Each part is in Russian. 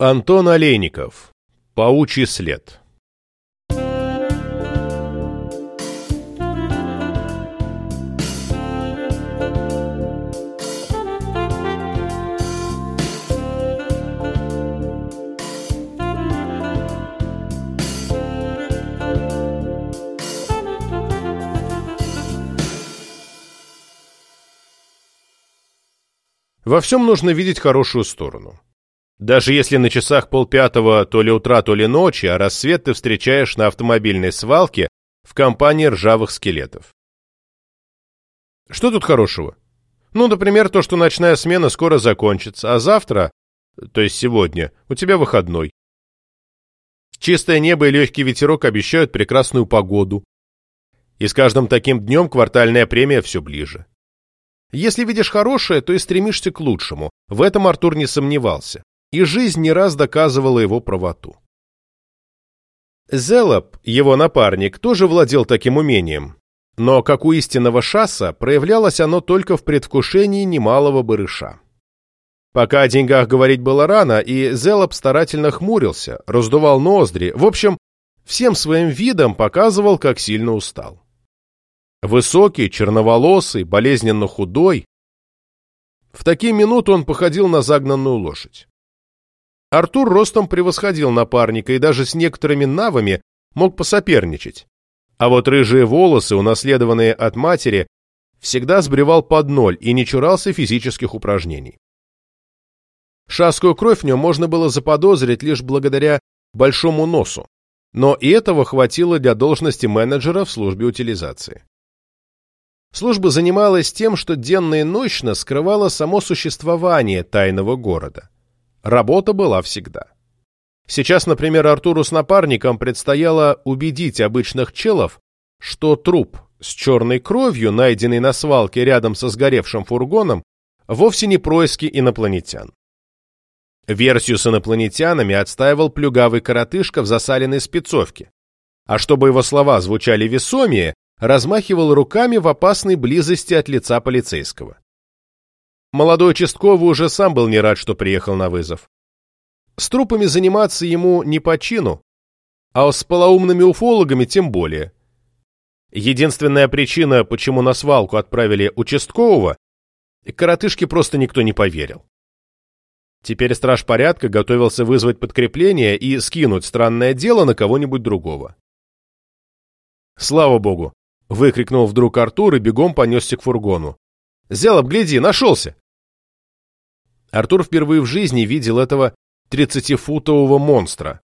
Антон Олейников. Паучий след. Во всем нужно видеть хорошую сторону. Даже если на часах полпятого то ли утра, то ли ночи, а рассвет ты встречаешь на автомобильной свалке в компании ржавых скелетов. Что тут хорошего? Ну, например, то, что ночная смена скоро закончится, а завтра, то есть сегодня, у тебя выходной. Чистое небо и легкий ветерок обещают прекрасную погоду. И с каждым таким днем квартальная премия все ближе. Если видишь хорошее, то и стремишься к лучшему. В этом Артур не сомневался и жизнь не раз доказывала его правоту. Зелоп, его напарник, тоже владел таким умением, но, как у истинного шасса, проявлялось оно только в предвкушении немалого барыша. Пока о деньгах говорить было рано, и Зелоп старательно хмурился, раздувал ноздри, в общем, всем своим видом показывал, как сильно устал. Высокий, черноволосый, болезненно худой. В такие минуты он походил на загнанную лошадь. Артур ростом превосходил напарника и даже с некоторыми навами мог посоперничать. А вот рыжие волосы, унаследованные от матери, всегда сбривал под ноль и не чурался физических упражнений. Шаскую кровь в нем можно было заподозрить лишь благодаря большому носу, но и этого хватило для должности менеджера в службе утилизации. Служба занималась тем, что денно и ночно скрывала само существование тайного города. Работа была всегда. Сейчас, например, Артуру с напарником предстояло убедить обычных челов, что труп с черной кровью, найденный на свалке рядом со сгоревшим фургоном, вовсе не происки инопланетян. Версию с инопланетянами отстаивал плюгавый коротышка в засаленной спецовке. А чтобы его слова звучали весомее, размахивал руками в опасной близости от лица полицейского. Молодой участковый уже сам был не рад, что приехал на вызов. С трупами заниматься ему не по чину, а с полоумными уфологами тем более. Единственная причина, почему на свалку отправили участкового, коротышке просто никто не поверил. Теперь страж порядка готовился вызвать подкрепление и скинуть странное дело на кого-нибудь другого. «Слава богу!» — выкрикнул вдруг Артур и бегом понесся к фургону. Зелоб, гляди, нашелся!» Артур впервые в жизни видел этого тридцатифутового монстра,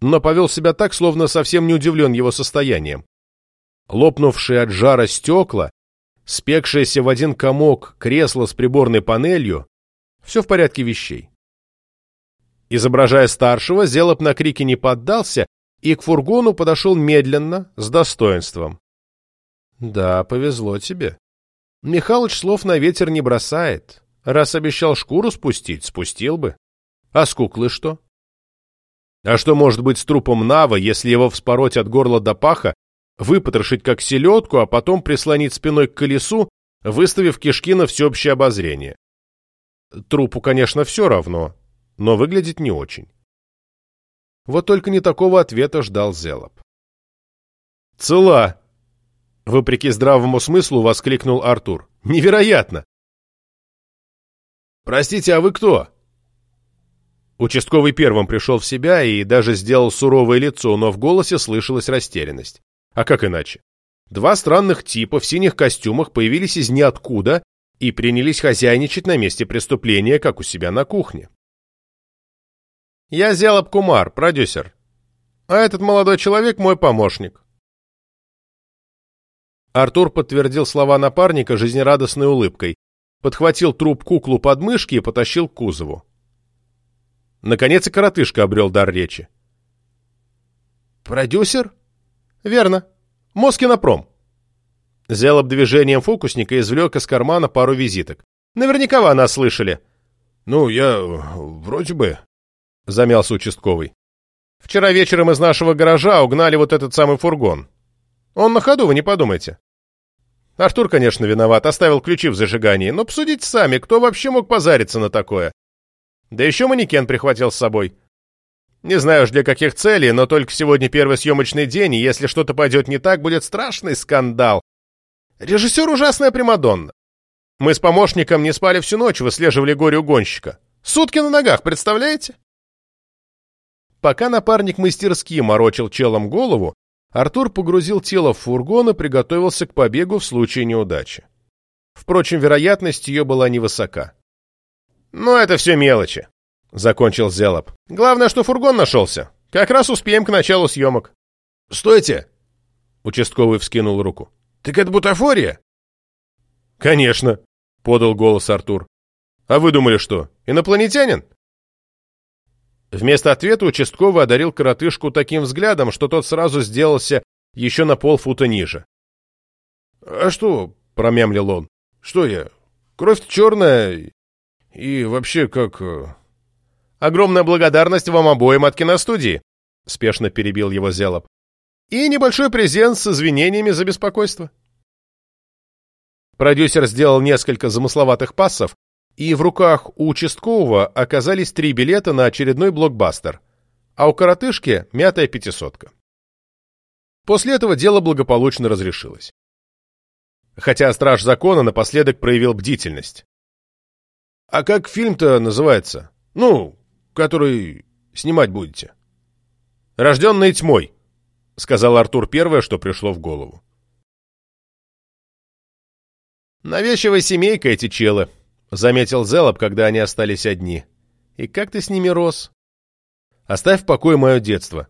но повел себя так, словно совсем не удивлен его состоянием. Лопнувшие от жара стекла, спекшееся в один комок кресло с приборной панелью — все в порядке вещей. Изображая старшего, Зелоб на крики не поддался и к фургону подошел медленно, с достоинством. «Да, повезло тебе», Михалыч слов на ветер не бросает. Раз обещал шкуру спустить, спустил бы. А с куклы что? А что может быть с трупом Нава, если его вспороть от горла до паха, выпотрошить как селедку, а потом прислонить спиной к колесу, выставив кишки на всеобщее обозрение? Трупу, конечно, все равно, но выглядит не очень. Вот только не такого ответа ждал Зелоб. «Цела!» Вопреки здравому смыслу воскликнул Артур. «Невероятно!» «Простите, а вы кто?» Участковый первым пришел в себя и даже сделал суровое лицо, но в голосе слышалась растерянность. А как иначе? Два странных типа в синих костюмах появились из ниоткуда и принялись хозяйничать на месте преступления, как у себя на кухне. «Я Зелоб Кумар, продюсер. А этот молодой человек мой помощник. Артур подтвердил слова напарника жизнерадостной улыбкой, подхватил труп куклу под мышки и потащил к кузову. Наконец и коротышка обрел дар речи. «Продюсер?» «Верно. Москинопром». Зелоб движением фокусника извлек из кармана пару визиток. «Наверняка вы нас слышали». «Ну, я... вроде бы...» — замялся участковый. «Вчера вечером из нашего гаража угнали вот этот самый фургон. Он на ходу, вы не подумайте. Артур, конечно, виноват, оставил ключи в зажигании, но посудите сами, кто вообще мог позариться на такое? Да еще манекен прихватил с собой. Не знаю уж для каких целей, но только сегодня первый съемочный день, и если что-то пойдет не так, будет страшный скандал. Режиссер ужасная Примадонна. Мы с помощником не спали всю ночь, выслеживали горе угонщика. Сутки на ногах, представляете? Пока напарник мастерски морочил челом голову, Артур погрузил тело в фургон и приготовился к побегу в случае неудачи. Впрочем, вероятность ее была невысока. «Ну, это все мелочи», — закончил Зелоп. «Главное, что фургон нашелся. Как раз успеем к началу съемок». «Стойте!» — участковый вскинул руку. «Так это бутафория?» «Конечно», — подал голос Артур. «А вы думали, что, инопланетянин?» Вместо ответа участковый одарил коротышку таким взглядом, что тот сразу сделался еще на полфута ниже. «А что?» — промямлил он. «Что я? Кровь черная и вообще как...» э, «Огромная благодарность вам обоим от киностудии», — спешно перебил его Зелоб. «И небольшой презент с извинениями за беспокойство». Продюсер сделал несколько замысловатых пассов, и в руках у участкового оказались три билета на очередной блокбастер, а у коротышки мятая пятисотка. После этого дело благополучно разрешилось. Хотя страж закона напоследок проявил бдительность. «А как фильм-то называется? Ну, который снимать будете?» «Рожденный тьмой», — сказал Артур первое, что пришло в голову. «Навязчивая семейка эти челы», — заметил Зелоб, когда они остались одни. «И как ты с ними рос?» «Оставь в покое мое детство.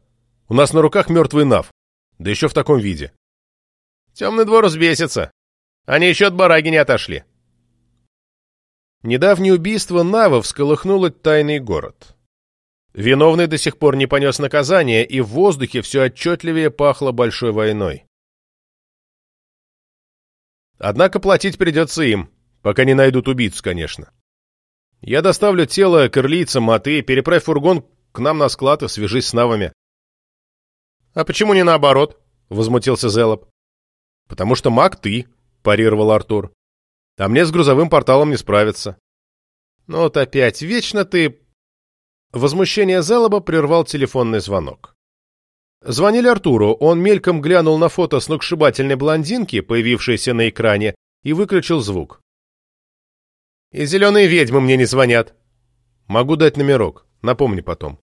У нас на руках мертвый Нав, да еще в таком виде». «Темный двор взбесится. Они еще от бараги не отошли». Недавнее убийство Нава всколыхнуло тайный город. Виновный до сих пор не понес наказания, и в воздухе все отчетливее пахло большой войной. Однако платить придется им, пока не найдут убийцу, конечно. Я доставлю тело к ирлийцам, а ты переправь фургон к нам на склад и свяжись с навами. — А почему не наоборот? — возмутился Зелоп. — Потому что маг ты, — парировал Артур. — А мне с грузовым порталом не справиться. — Ну вот опять, вечно ты... Возмущение Зелоба прервал телефонный звонок. Звонили Артуру, он мельком глянул на фото сногсшибательной блондинки, появившейся на экране, и выключил звук. «И зеленые ведьмы мне не звонят». «Могу дать номерок, напомни потом».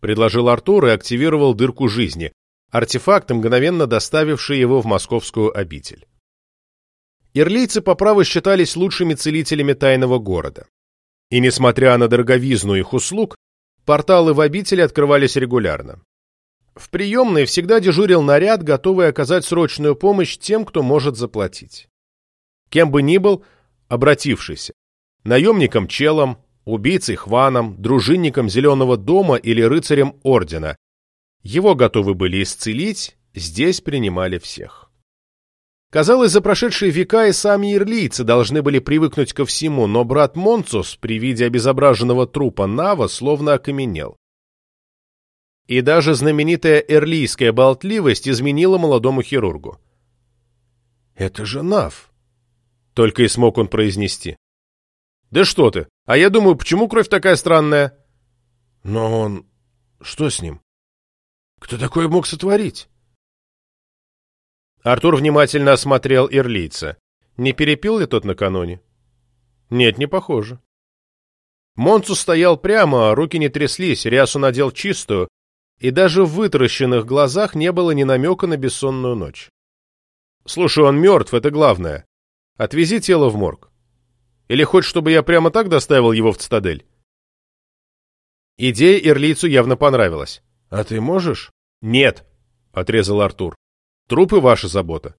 Предложил Артур и активировал дырку жизни, артефакт, мгновенно доставивший его в московскую обитель. Ирлийцы по праву считались лучшими целителями тайного города. И несмотря на дороговизну их услуг, порталы в обители открывались регулярно. В приемной всегда дежурил наряд, готовый оказать срочную помощь тем, кто может заплатить. Кем бы ни был, обратившийся. Наемником Челом, убийцей Хваном, дружинником Зеленого дома или рыцарем Ордена. Его готовы были исцелить, здесь принимали всех. Казалось, за прошедшие века и сами ирлийцы должны были привыкнуть ко всему, но брат Монцус при виде обезображенного трупа Нава словно окаменел. И даже знаменитая эрлийская болтливость изменила молодому хирургу. «Это же Нав!» — только и смог он произнести. «Да что ты! А я думаю, почему кровь такая странная?» «Но он... Что с ним? Кто такое мог сотворить?» Артур внимательно осмотрел ирлийца. Не перепил ли тот накануне? Нет, не похоже. Монцу стоял прямо, руки не тряслись, рясу надел чистую, и даже в вытаращенных глазах не было ни намека на бессонную ночь. «Слушай, он мертв, это главное. Отвези тело в морг. Или хочешь, чтобы я прямо так доставил его в цитадель?» Идея Ирлицу явно понравилась. «А ты можешь?» «Нет», — отрезал Артур. «Трупы — ваша забота».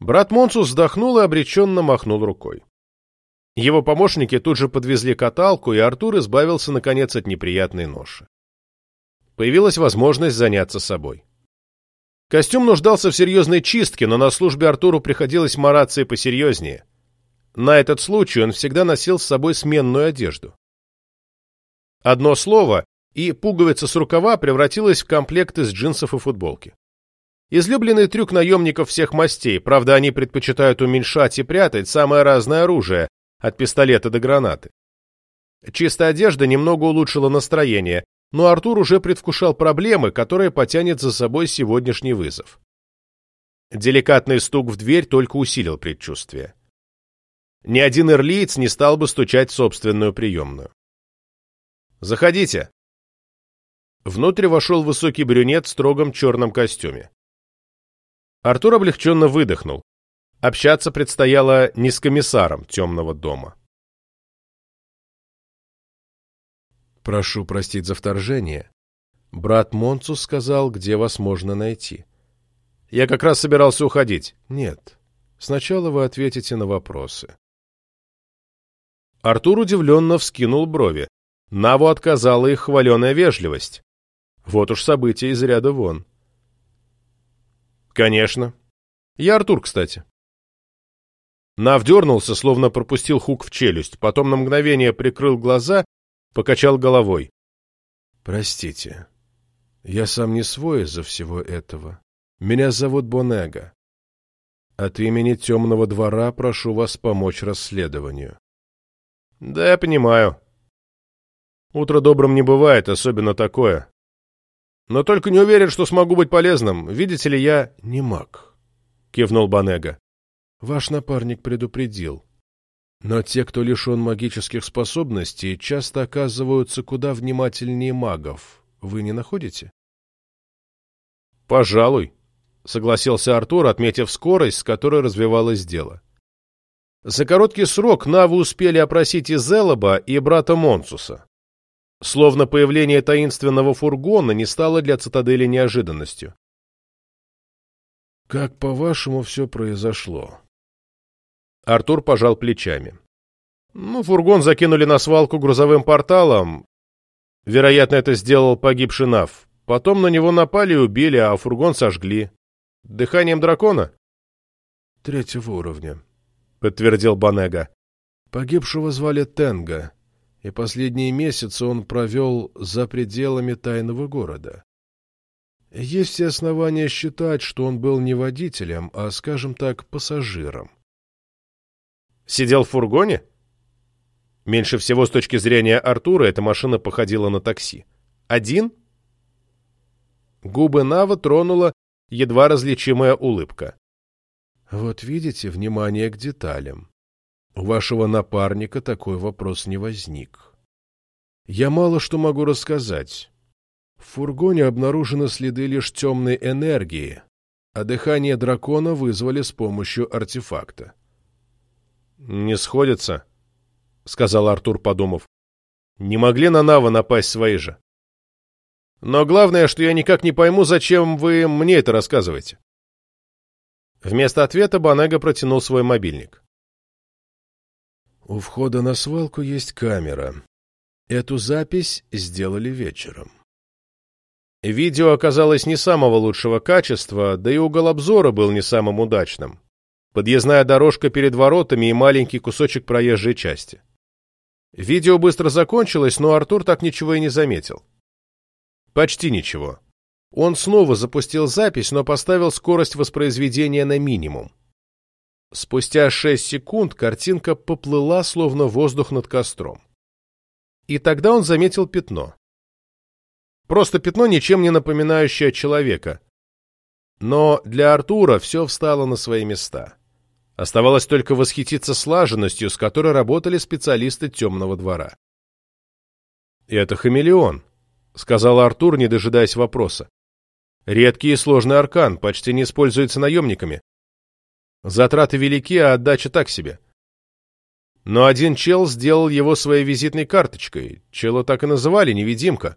Брат Монсус вздохнул и обреченно махнул рукой. Его помощники тут же подвезли каталку, и Артур избавился, наконец, от неприятной ноши появилась возможность заняться собой. Костюм нуждался в серьезной чистке, но на службе Артуру приходилось мараться и посерьезнее. На этот случай он всегда носил с собой сменную одежду. Одно слово, и пуговица с рукава превратилась в комплект из джинсов и футболки. Излюбленный трюк наемников всех мастей, правда, они предпочитают уменьшать и прятать самое разное оружие, от пистолета до гранаты. Чистая одежда немного улучшила настроение, но Артур уже предвкушал проблемы, которые потянет за собой сегодняшний вызов. Деликатный стук в дверь только усилил предчувствие. Ни один эрлиец не стал бы стучать в собственную приемную. «Заходите!» Внутрь вошел высокий брюнет в строгом черном костюме. Артур облегченно выдохнул. Общаться предстояло не с комиссаром темного дома. «Прошу простить за вторжение. Брат Монцус сказал, где вас можно найти. Я как раз собирался уходить. Нет. Сначала вы ответите на вопросы». Артур удивленно вскинул брови. Наву отказала их хваленая вежливость. Вот уж событие из ряда вон. «Конечно. Я Артур, кстати». Нав дернулся, словно пропустил хук в челюсть, потом на мгновение прикрыл глаза, покачал головой. «Простите, я сам не свой из-за всего этого. Меня зовут Бонега. От имени Темного двора прошу вас помочь расследованию». «Да, я понимаю. Утро добрым не бывает, особенно такое. Но только не уверен, что смогу быть полезным. Видите ли, я не маг», — кивнул Бонега. Ваш напарник предупредил. Но те, кто лишен магических способностей, часто оказываются куда внимательнее магов. Вы не находите? Пожалуй, согласился Артур, отметив скорость, с которой развивалось дело. За короткий срок Навы успели опросить и Зелоба, и брата Монсуса. Словно появление таинственного фургона не стало для цитадели неожиданностью. «Как, по-вашему, все произошло?» Артур пожал плечами. Ну, фургон закинули на свалку грузовым порталом. Вероятно, это сделал погибший Нав. Потом на него напали и убили, а фургон сожгли. Дыханием дракона? Третьего уровня, подтвердил Банега. Погибшего звали Тенга, и последние месяцы он провел за пределами тайного города. Есть все основания считать, что он был не водителем, а, скажем так, пассажиром. Сидел в фургоне? Меньше всего с точки зрения Артура эта машина походила на такси. Один? Губы Нава тронула едва различимая улыбка. Вот видите, внимание к деталям. У вашего напарника такой вопрос не возник. Я мало что могу рассказать. В фургоне обнаружены следы лишь темной энергии, а дыхание дракона вызвали с помощью артефакта. «Не сходятся», — сказал Артур, подумав. «Не могли на Нава напасть свои же. Но главное, что я никак не пойму, зачем вы мне это рассказываете». Вместо ответа Банега протянул свой мобильник. «У входа на свалку есть камера. Эту запись сделали вечером». Видео оказалось не самого лучшего качества, да и угол обзора был не самым удачным подъездная дорожка перед воротами и маленький кусочек проезжей части. Видео быстро закончилось, но Артур так ничего и не заметил. Почти ничего. Он снова запустил запись, но поставил скорость воспроизведения на минимум. Спустя 6 секунд картинка поплыла, словно воздух над костром. И тогда он заметил пятно. Просто пятно, ничем не напоминающее человека. Но для Артура все встало на свои места. Оставалось только восхититься слаженностью, с которой работали специалисты темного двора. «Это хамелеон», — сказал Артур, не дожидаясь вопроса. «Редкий и сложный аркан, почти не используется наемниками. Затраты велики, а отдача так себе. Но один чел сделал его своей визитной карточкой. Чела так и называли, невидимка.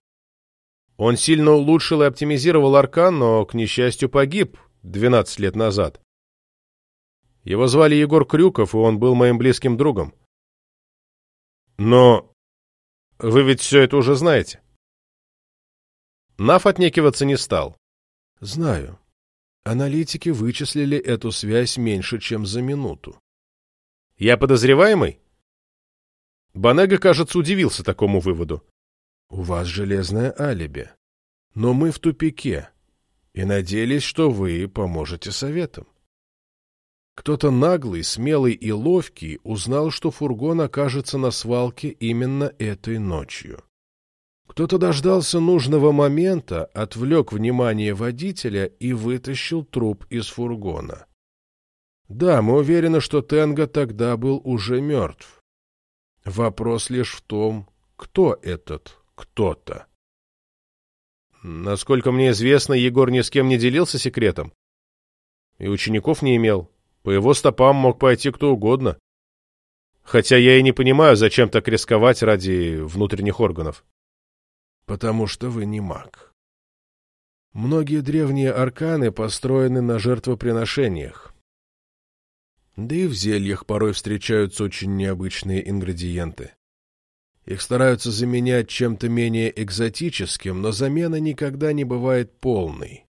Он сильно улучшил и оптимизировал аркан, но, к несчастью, погиб 12 лет назад. Его звали Егор Крюков, и он был моим близким другом. Но вы ведь все это уже знаете. Наф отнекиваться не стал. Знаю. Аналитики вычислили эту связь меньше, чем за минуту. Я подозреваемый? Банега, кажется, удивился такому выводу. У вас железное алиби. Но мы в тупике и надеялись, что вы поможете советом. Кто-то наглый, смелый и ловкий узнал, что фургон окажется на свалке именно этой ночью. Кто-то дождался нужного момента, отвлек внимание водителя и вытащил труп из фургона. Да, мы уверены, что Тенга тогда был уже мертв. Вопрос лишь в том, кто этот кто-то. Насколько мне известно, Егор ни с кем не делился секретом. И учеников не имел. По его стопам мог пойти кто угодно. Хотя я и не понимаю, зачем так рисковать ради внутренних органов. Потому что вы не маг. Многие древние арканы построены на жертвоприношениях. Да и в зельях порой встречаются очень необычные ингредиенты. Их стараются заменять чем-то менее экзотическим, но замена никогда не бывает полной.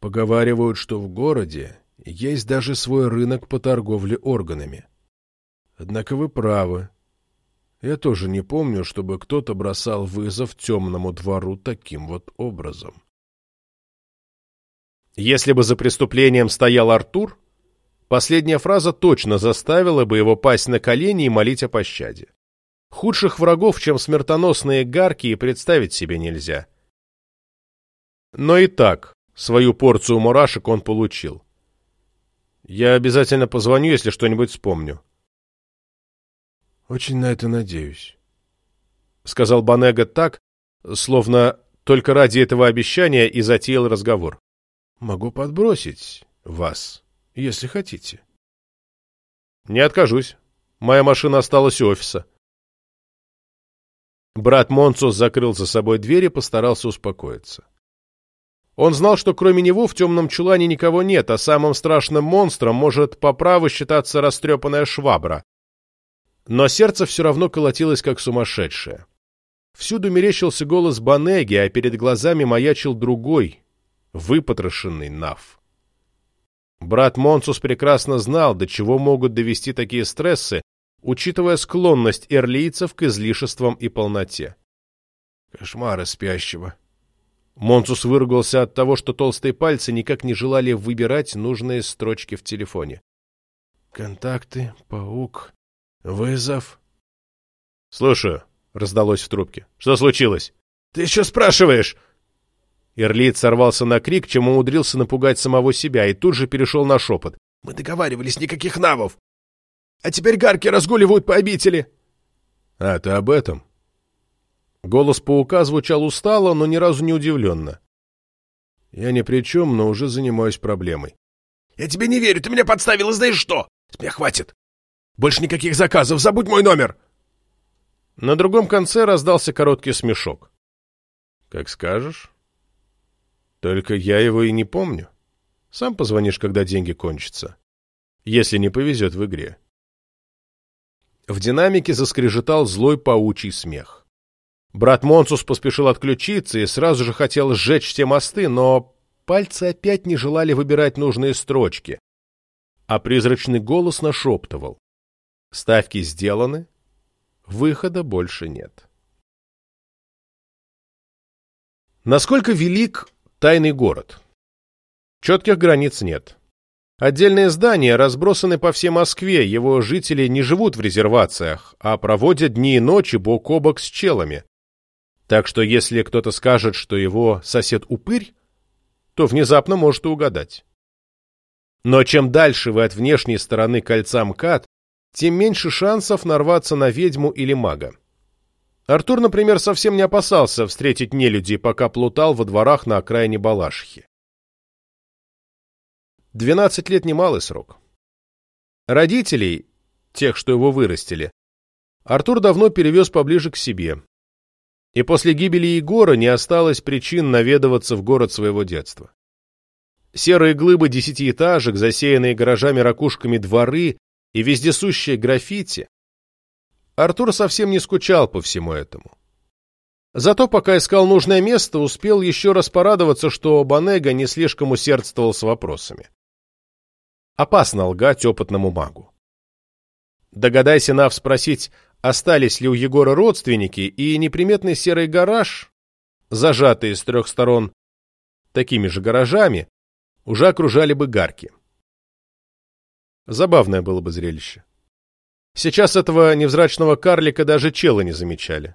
Поговаривают, что в городе есть даже свой рынок по торговле органами. Однако вы правы. Я тоже не помню, чтобы кто-то бросал вызов темному двору таким вот образом. Если бы за преступлением стоял Артур, последняя фраза точно заставила бы его пасть на колени и молить о пощаде. Худших врагов, чем смертоносные гарки, и представить себе нельзя. Но и так, свою порцию мурашек он получил. Я обязательно позвоню, если что-нибудь вспомню. Очень на это надеюсь. Сказал Банега так, словно только ради этого обещания и затеял разговор. Могу подбросить вас, если хотите. Не откажусь. Моя машина осталась у офиса. Брат Монцус закрыл за собой дверь и постарался успокоиться. Он знал, что кроме него в темном чулане никого нет, а самым страшным монстром может по праву считаться растрепанная швабра. Но сердце все равно колотилось, как сумасшедшее. Всюду мерещился голос Банеги, а перед глазами маячил другой, выпотрошенный Нав. Брат Монсус прекрасно знал, до чего могут довести такие стрессы, учитывая склонность эрлийцев к излишествам и полноте. Кошмары спящего. Монсус выругался от того, что толстые пальцы никак не желали выбирать нужные строчки в телефоне. Контакты, паук, вызов. Слушаю, раздалось в трубке. Что случилось? Ты еще спрашиваешь? Эрлиец сорвался на крик, чем умудрился напугать самого себя, и тут же перешел на шепот. Мы договаривались, никаких навов. А теперь гарки разгуливают по обители. — А, ты об этом? Голос паука звучал устало, но ни разу не удивленно. — Я ни при чем, но уже занимаюсь проблемой. — Я тебе не верю, ты меня подставил, и знаешь что? С меня хватит. Больше никаких заказов, забудь мой номер. На другом конце раздался короткий смешок. — Как скажешь. Только я его и не помню. Сам позвонишь, когда деньги кончатся. Если не повезет в игре. В динамике заскрежетал злой паучий смех. Брат Монсус поспешил отключиться и сразу же хотел сжечь все мосты, но пальцы опять не желали выбирать нужные строчки, а призрачный голос нашептывал. Ставки сделаны, выхода больше нет. Насколько велик тайный город? Четких границ нет. Отдельные здания разбросаны по всей Москве, его жители не живут в резервациях, а проводят дни и ночи бок о бок с челами. Так что если кто-то скажет, что его сосед упырь, то внезапно может угадать. Но чем дальше вы от внешней стороны кольца МКАД, тем меньше шансов нарваться на ведьму или мага. Артур, например, совсем не опасался встретить нелюдей, пока плутал во дворах на окраине Балашихи. Двенадцать лет немалый срок. Родителей, тех, что его вырастили, Артур давно перевез поближе к себе. И после гибели Егора не осталось причин наведываться в город своего детства. Серые глыбы десятиэтажек, засеянные гаражами-ракушками дворы и вездесущие граффити. Артур совсем не скучал по всему этому. Зато, пока искал нужное место, успел еще раз порадоваться, что Банега не слишком усердствовал с вопросами. Опасно лгать опытному магу. Догадайся Нав спросить, остались ли у Егора родственники, и неприметный серый гараж, зажатый с трех сторон такими же гаражами, уже окружали бы гарки. Забавное было бы зрелище. Сейчас этого невзрачного карлика даже челы не замечали.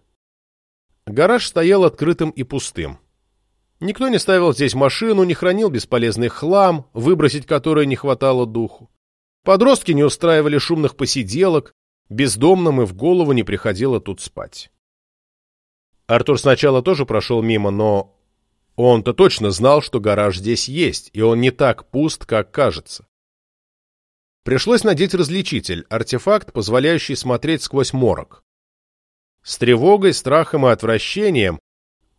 Гараж стоял открытым и пустым. Никто не ставил здесь машину, не хранил бесполезный хлам, выбросить который не хватало духу. Подростки не устраивали шумных посиделок, бездомным и в голову не приходило тут спать. Артур сначала тоже прошел мимо, но он-то точно знал, что гараж здесь есть, и он не так пуст, как кажется. Пришлось надеть различитель, артефакт, позволяющий смотреть сквозь морок. С тревогой, страхом и отвращением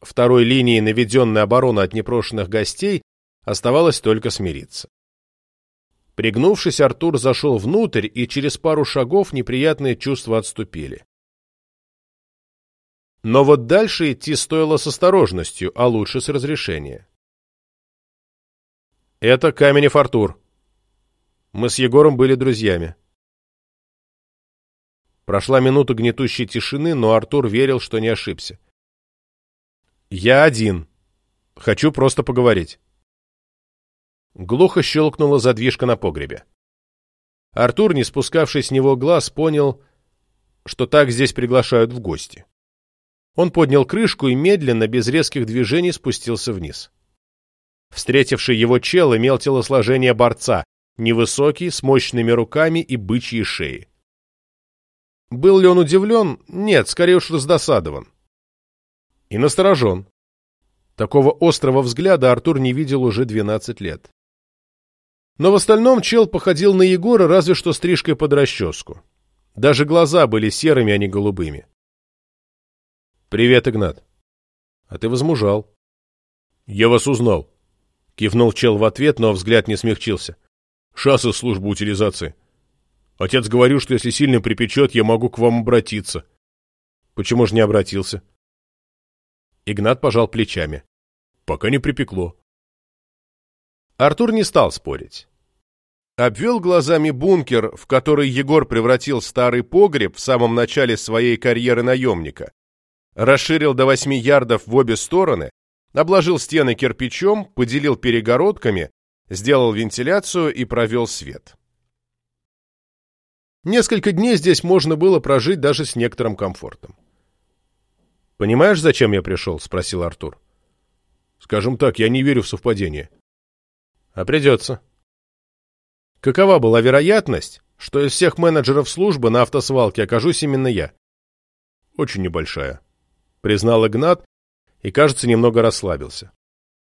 второй линии наведенной обороны от непрошенных гостей оставалось только смириться. Пригнувшись, Артур зашел внутрь, и через пару шагов неприятные чувства отступили. Но вот дальше идти стоило с осторожностью, а лучше с разрешения. «Это Каменев Артур. Мы с Егором были друзьями». Прошла минута гнетущей тишины, но Артур верил, что не ошибся. «Я один. Хочу просто поговорить». Глухо щелкнула задвижка на погребе. Артур, не спускавший с него глаз, понял, что так здесь приглашают в гости. Он поднял крышку и медленно, без резких движений, спустился вниз. Встретивший его чел имел телосложение борца, невысокий, с мощными руками и бычьей шеей. Был ли он удивлен? Нет, скорее уж раздосадован и насторожен. Такого острого взгляда Артур не видел уже 12 лет. Но в остальном чел походил на Егора разве что стрижкой под расческу. Даже глаза были серыми, а не голубыми. «Привет, Игнат». «А ты возмужал». «Я вас узнал», — кивнул чел в ответ, но взгляд не смягчился. «Шасса служба утилизации. Отец говорил, что если сильно припечет, я могу к вам обратиться». «Почему же не обратился?» Игнат пожал плечами. Пока не припекло. Артур не стал спорить. Обвел глазами бункер, в который Егор превратил старый погреб в самом начале своей карьеры наемника. Расширил до восьми ярдов в обе стороны, обложил стены кирпичом, поделил перегородками, сделал вентиляцию и провел свет. Несколько дней здесь можно было прожить даже с некоторым комфортом. «Понимаешь, зачем я пришел?» — спросил Артур. «Скажем так, я не верю в совпадение». «А придется». Какова была вероятность, что из всех менеджеров службы на автосвалке окажусь именно я? Очень небольшая, признал Игнат и, кажется, немного расслабился.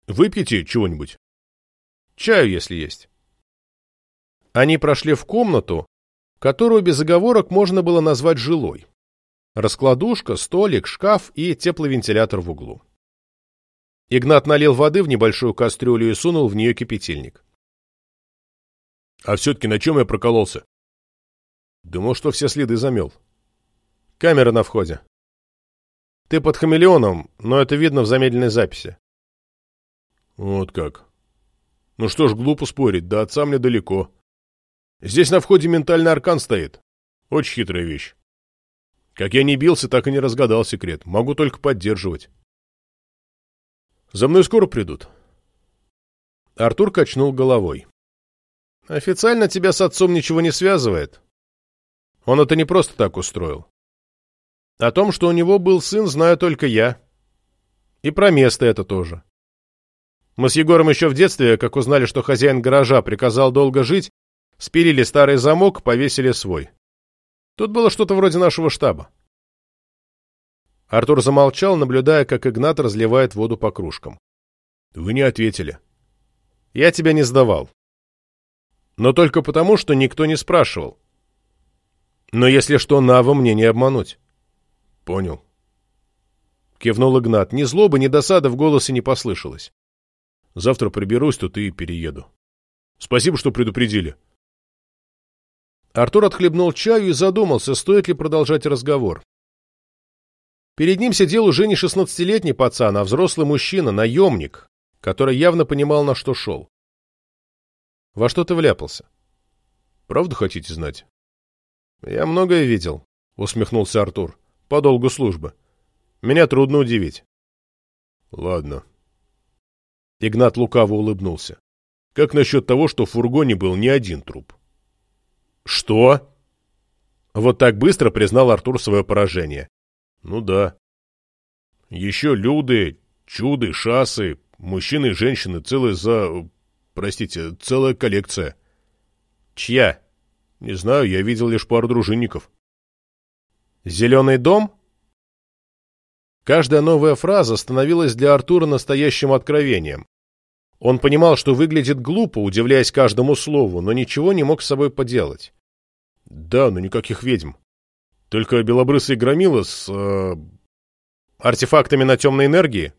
Выпьете чего-нибудь? Чаю, если есть. Они прошли в комнату, которую без оговорок можно было назвать жилой. Раскладушка, столик, шкаф и тепловентилятор в углу. Игнат налил воды в небольшую кастрюлю и сунул в нее кипятильник. А все-таки на чем я прокололся? Думал, что все следы замел. Камера на входе. Ты под хамелеоном, но это видно в замедленной записи. Вот как. Ну что ж, глупо спорить, до отца мне далеко. Здесь на входе ментальный аркан стоит. Очень хитрая вещь. Как я не бился, так и не разгадал секрет. Могу только поддерживать. За мной скоро придут. Артур качнул головой. Официально тебя с отцом ничего не связывает. Он это не просто так устроил. О том, что у него был сын, знаю только я. И про место это тоже. Мы с Егором еще в детстве, как узнали, что хозяин гаража приказал долго жить, спилили старый замок, повесили свой. Тут было что-то вроде нашего штаба. Артур замолчал, наблюдая, как Игнат разливает воду по кружкам. «Вы не ответили». «Я тебя не сдавал. Но только потому, что никто не спрашивал. Но если что, Нава мне не обмануть». «Понял». Кивнул Игнат. Ни злобы, ни досады в голосе не послышалось. «Завтра приберусь тут и перееду. Спасибо, что предупредили». Артур отхлебнул чаю и задумался, стоит ли продолжать разговор. Перед ним сидел уже не шестнадцатилетний пацан, а взрослый мужчина, наемник, который явно понимал, на что шел. Во что ты вляпался? Правду хотите знать? Я многое видел, усмехнулся Артур, по долгу службы. Меня трудно удивить. Ладно. Игнат лукаво улыбнулся. Как насчет того, что в фургоне был не один труп? «Что?» Вот так быстро признал Артур свое поражение. «Ну да». Еще люды, чуды, шасы, мужчины и женщины, целая за... простите, целая коллекция. Чья? Не знаю, я видел лишь пару дружинников. Зеленый дом? Каждая новая фраза становилась для Артура настоящим откровением. Он понимал, что выглядит глупо, удивляясь каждому слову, но ничего не мог с собой поделать. Да, но никаких ведьм. Только белобрысый громила с... Э, артефактами на темной энергии?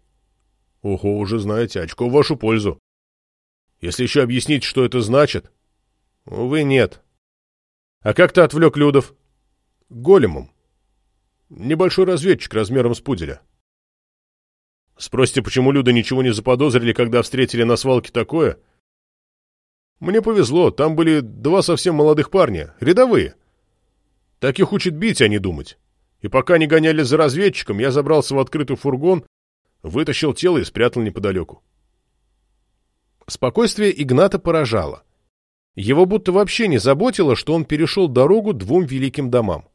Ого, уже знаете, очко в вашу пользу. Если еще объяснить, что это значит... Увы, нет. А как ты отвлек Людов? Големом. Небольшой разведчик размером с пуделя. Спросите, почему люди ничего не заподозрили, когда встретили на свалке такое? Мне повезло, там были два совсем молодых парня, рядовые. Таких учат бить, а не думать. И пока они гоняли за разведчиком, я забрался в открытый фургон, вытащил тело и спрятал неподалеку. Спокойствие Игната поражало. Его будто вообще не заботило, что он перешел дорогу двум великим домам.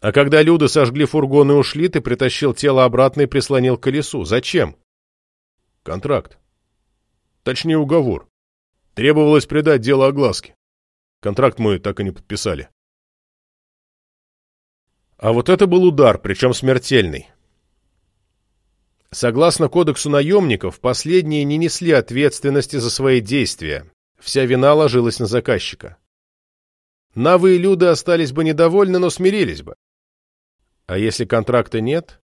А когда люди сожгли фургон и ушли, ты притащил тело обратно и прислонил к колесу. Зачем? Контракт. Точнее, уговор. Требовалось придать дело огласке. Контракт мы так и не подписали. А вот это был удар, причем смертельный. Согласно кодексу наемников, последние не несли ответственности за свои действия. Вся вина ложилась на заказчика. Навы и Люды остались бы недовольны, но смирились бы. А если контракта нет?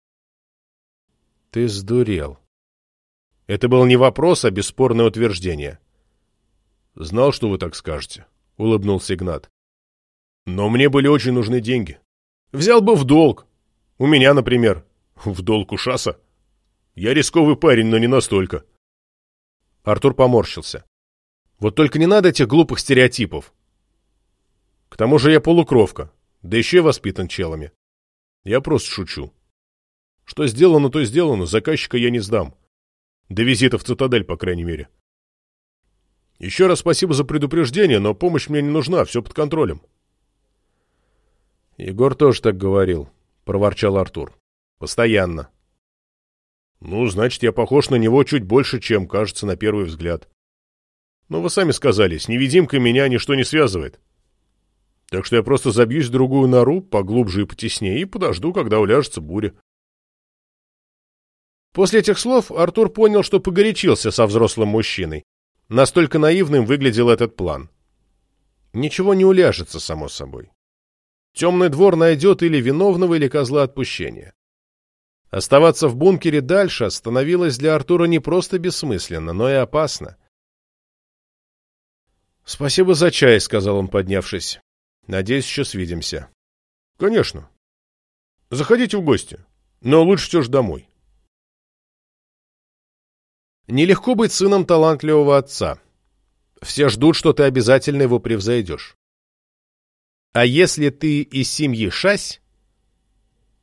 Ты сдурел. Это был не вопрос, а бесспорное утверждение. Знал, что вы так скажете, улыбнулся Игнат. Но мне были очень нужны деньги. Взял бы в долг. У меня, например. В долг у Шаса. Я рисковый парень, но не настолько. Артур поморщился. Вот только не надо этих глупых стереотипов. К тому же я полукровка, да еще и воспитан челами. Я просто шучу. Что сделано, то сделано, заказчика я не сдам. До визита в цитадель, по крайней мере. Еще раз спасибо за предупреждение, но помощь мне не нужна, все под контролем. Егор тоже так говорил, проворчал Артур. Постоянно. Ну, значит, я похож на него чуть больше, чем кажется на первый взгляд. Но вы сами сказали, с невидимкой меня ничто не связывает. Так что я просто забьюсь в другую нору, поглубже и потеснее, и подожду, когда уляжется буря. После этих слов Артур понял, что погорячился со взрослым мужчиной. Настолько наивным выглядел этот план. Ничего не уляжется, само собой. Темный двор найдет или виновного, или козла отпущения. Оставаться в бункере дальше становилось для Артура не просто бессмысленно, но и опасно. «Спасибо за чай», — сказал он, поднявшись. Надеюсь, еще свидимся. Конечно. Заходите в гости. Но лучше все же домой. Нелегко быть сыном талантливого отца. Все ждут, что ты обязательно его превзойдешь. А если ты из семьи Шась,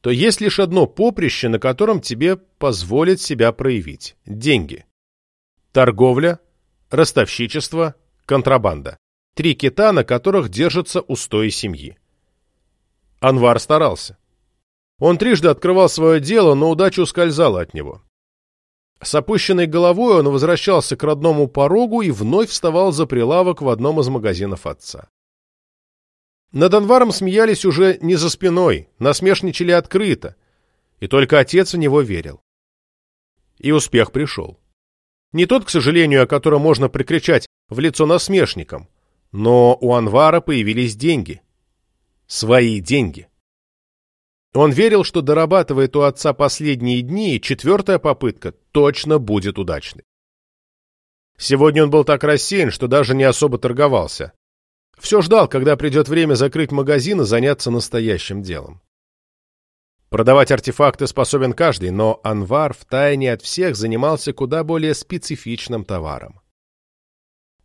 то есть лишь одно поприще, на котором тебе позволит себя проявить – деньги. Торговля, ростовщичество, контрабанда. Три кита, на которых держатся устои семьи. Анвар старался. Он трижды открывал свое дело, но удача ускользала от него. С опущенной головой он возвращался к родному порогу и вновь вставал за прилавок в одном из магазинов отца. Над Анваром смеялись уже не за спиной, насмешничали открыто, и только отец в него верил. И успех пришел. Не тот, к сожалению, о котором можно прикричать в лицо насмешникам, но у Анвара появились деньги. Свои деньги. Он верил, что дорабатывает у отца последние дни, и четвертая попытка точно будет удачной. Сегодня он был так рассеян, что даже не особо торговался. Все ждал, когда придет время закрыть магазин и заняться настоящим делом. Продавать артефакты способен каждый, но Анвар втайне от всех занимался куда более специфичным товаром.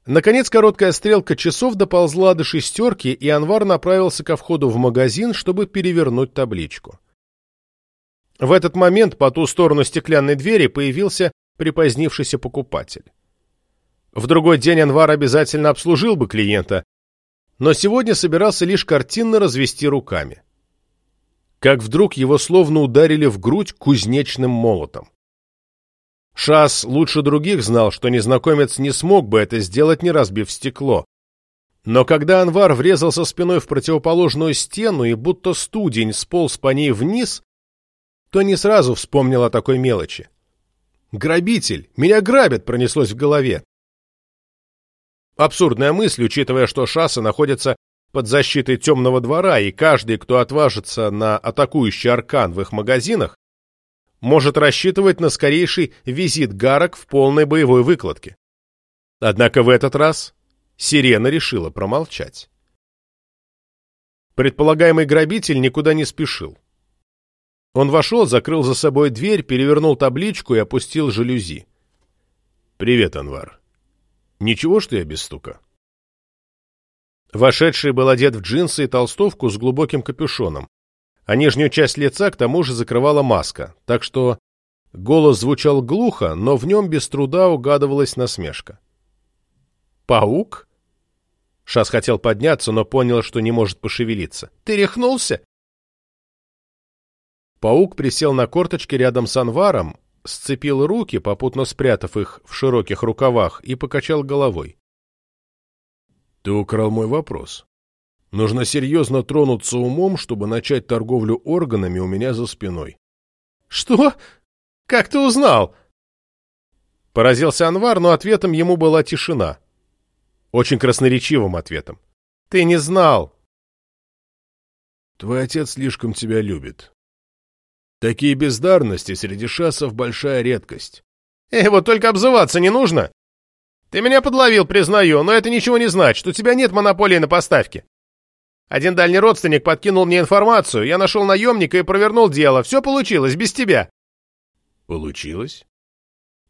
Наконец короткая стрелка часов доползла до шестерки, и Анвар направился ко входу в магазин, чтобы перевернуть табличку. В этот момент по ту сторону стеклянной двери появился припозднившийся покупатель. В другой день Анвар обязательно обслужил бы клиента, но сегодня собирался лишь картинно развести руками. как вдруг его словно ударили в грудь кузнечным молотом. Шас лучше других знал, что незнакомец не смог бы это сделать, не разбив стекло. Но когда Анвар врезался спиной в противоположную стену и будто студень сполз по ней вниз, то не сразу вспомнил о такой мелочи. «Грабитель! Меня грабят!» пронеслось в голове. Абсурдная мысль, учитывая, что Шаса находится под защитой темного двора, и каждый, кто отважится на атакующий аркан в их магазинах, может рассчитывать на скорейший визит гарок в полной боевой выкладке. Однако в этот раз Сирена решила промолчать. Предполагаемый грабитель никуда не спешил. Он вошел, закрыл за собой дверь, перевернул табличку и опустил жалюзи. «Привет, Анвар. Ничего, что я без стука?» Вошедший был одет в джинсы и толстовку с глубоким капюшоном, а нижнюю часть лица к тому же закрывала маска, так что голос звучал глухо, но в нем без труда угадывалась насмешка. «Паук?» Шас хотел подняться, но понял, что не может пошевелиться. «Ты рехнулся?» Паук присел на корточки рядом с Анваром, сцепил руки, попутно спрятав их в широких рукавах, и покачал головой. «Ты украл мой вопрос. Нужно серьезно тронуться умом, чтобы начать торговлю органами у меня за спиной. «Что? Как ты узнал?» Поразился Анвар, но ответом ему была тишина. Очень красноречивым ответом. «Ты не знал!» «Твой отец слишком тебя любит. Такие бездарности среди шассов большая редкость». «Эй, вот только обзываться не нужно!» «Ты меня подловил, признаю, но это ничего не значит. У тебя нет монополии на поставки. Один дальний родственник подкинул мне информацию, я нашел наемника и провернул дело. Все получилось, без тебя. Получилось?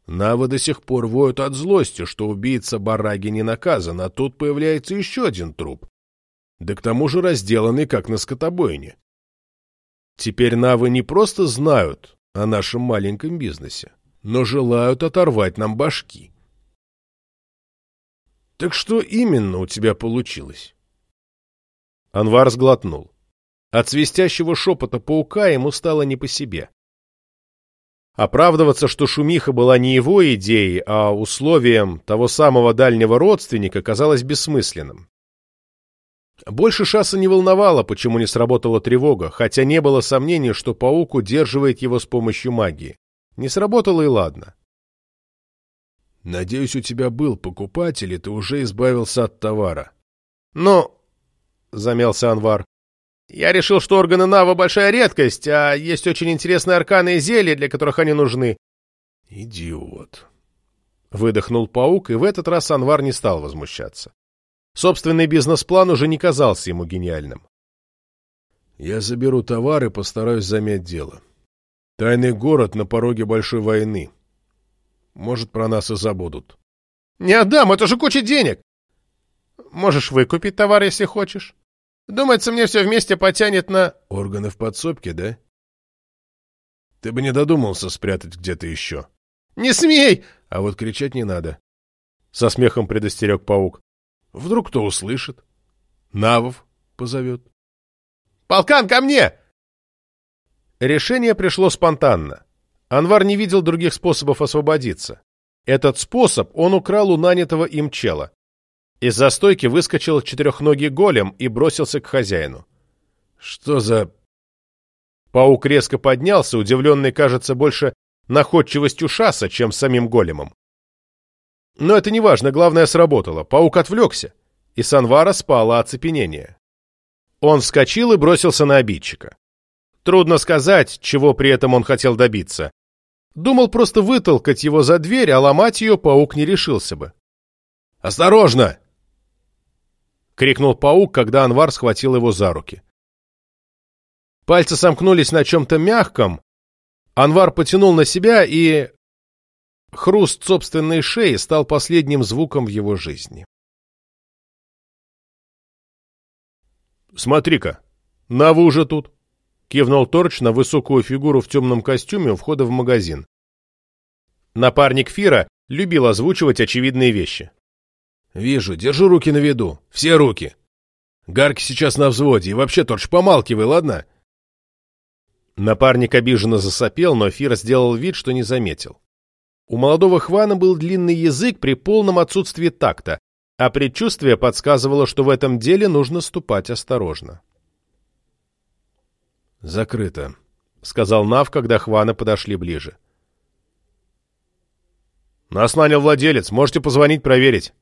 Навы до сих пор воют от злости, что убийца бараги не наказан, а тут появляется еще один труп. Да к тому же разделанный, как на скотобойне. Теперь навы не просто знают о нашем маленьком бизнесе, но желают оторвать нам башки. Так что именно у тебя получилось? Анвар сглотнул. От свистящего шепота паука ему стало не по себе. Оправдываться, что шумиха была не его идеей, а условием того самого дальнего родственника, казалось бессмысленным. Больше Шаса не волновало, почему не сработала тревога, хотя не было сомнений, что паук удерживает его с помощью магии. Не сработало и ладно. «Надеюсь, у тебя был покупатель, и ты уже избавился от товара». «Но замялся Анвар. «Я решил, что органы Нава — большая редкость, а есть очень интересные арканы и зелья, для которых они нужны». «Идиот!» — выдохнул паук, и в этот раз Анвар не стал возмущаться. Собственный бизнес-план уже не казался ему гениальным. «Я заберу товар и постараюсь замять дело. Тайный город на пороге большой войны. Может, про нас и забудут». «Не отдам, это же куча денег!» «Можешь выкупить товар, если хочешь». Думается, мне все вместе потянет на... Органы в подсобке, да? Ты бы не додумался спрятать где-то еще. Не смей! А вот кричать не надо. Со смехом предостерег паук. Вдруг кто услышит? Навов позовет. Полкан, ко мне! Решение пришло спонтанно. Анвар не видел других способов освободиться. Этот способ он украл у нанятого им чела. Из застойки выскочил четырехногий голем и бросился к хозяину. «Что за...» Паук резко поднялся, удивленный, кажется, больше находчивостью шасса, чем самим големом. Но это не важно, главное сработало. Паук отвлекся, и Санвара спало оцепенение. Он вскочил и бросился на обидчика. Трудно сказать, чего при этом он хотел добиться. Думал просто вытолкать его за дверь, а ломать ее паук не решился бы. «Осторожно!» — крикнул паук, когда Анвар схватил его за руки. Пальцы сомкнулись на чем-то мягком. Анвар потянул на себя, и... Хруст собственной шеи стал последним звуком в его жизни. «Смотри-ка, Наву уже тут!» — кивнул Торч на высокую фигуру в темном костюме у входа в магазин. Напарник Фира любил озвучивать очевидные вещи. «Вижу. Держу руки на виду. Все руки. Гарки сейчас на взводе. И вообще, Торч, помалкивай, ладно?» Напарник обиженно засопел, но Фир сделал вид, что не заметил. У молодого Хвана был длинный язык при полном отсутствии такта, а предчувствие подсказывало, что в этом деле нужно ступать осторожно. «Закрыто», — сказал Нав, когда Хваны подошли ближе. «Нас нанял владелец. Можете позвонить, проверить».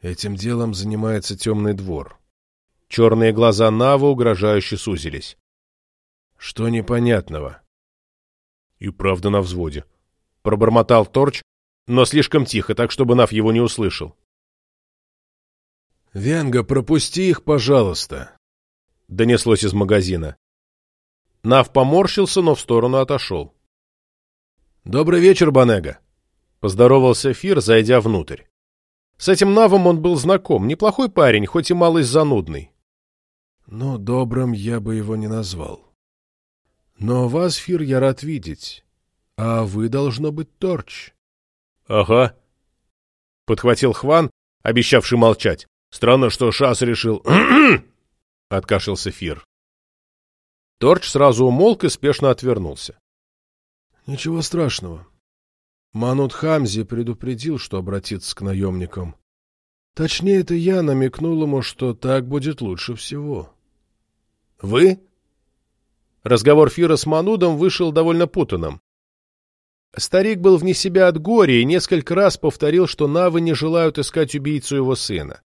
Этим делом занимается темный двор. Черные глаза Нава угрожающе сузились. Что непонятного? И правда на взводе. Пробормотал Торч, но слишком тихо, так чтобы Нав его не услышал. «Венга, пропусти их, пожалуйста!» Донеслось из магазина. Нав поморщился, но в сторону отошел. «Добрый вечер, Банега!» Поздоровался Фир, зайдя внутрь. С этим Навом он был знаком. Неплохой парень, хоть и малость занудный. Но добрым я бы его не назвал. Но вас, Фир, я рад видеть. А вы, должно быть, Торч. — Ага. Подхватил Хван, обещавший молчать. Странно, что Шас решил... — откашлялся Фир. Торч сразу умолк и спешно отвернулся. — Ничего страшного. Манут Хамзи предупредил, что обратиться к наемникам. Точнее, это я намекнул ему, что так будет лучше всего. «Вы?» Разговор Фира с Манудом вышел довольно путанным. Старик был вне себя от горя и несколько раз повторил, что навы не желают искать убийцу его сына.